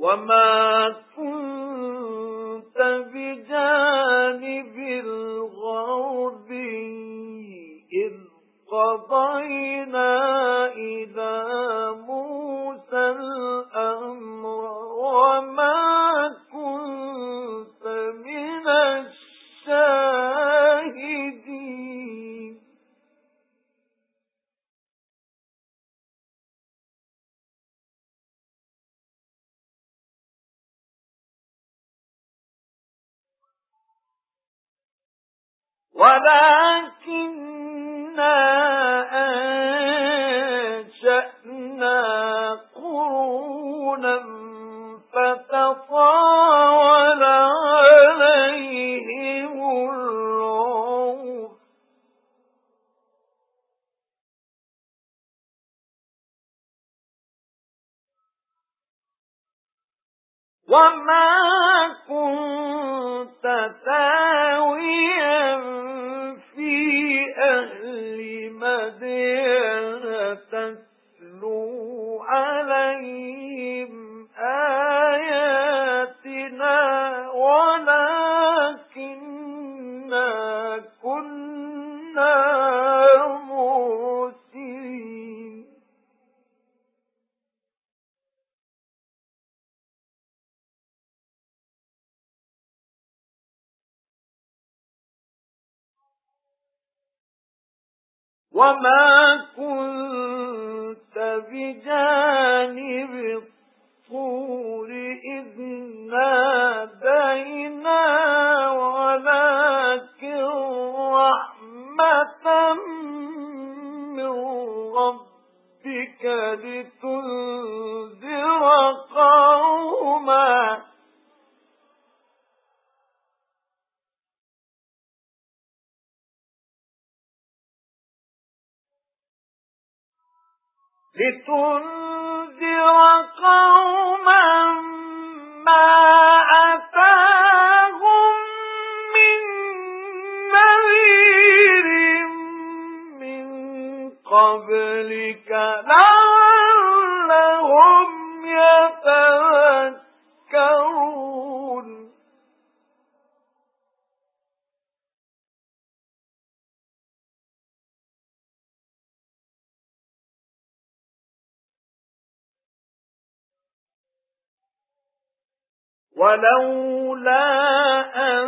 وَمَا كُنتَ بِجَانِبِ الْغَرْبِيِّ إِذْ قَضَيْنَا إِلَى وَلَكِنَّا أَنشَأْنَا قُرُونًا فَتَطَاوَلَ عَلَيْهِمُ الْعُمُرُ وَمَا كُنتَ ثَاوِيًا ولكننا كنا وَمَا كُنتَ بِجَانِبِ رَحْمَةً مِّن رَّبِّكَ لِتُنذِرَ قَوْمًا لِتُنذِرَ قَوْمًا قَبْلِكَ لَعَلَّهُمْ يَتَذَكَّرُونَ. وَلَوْلَا أَن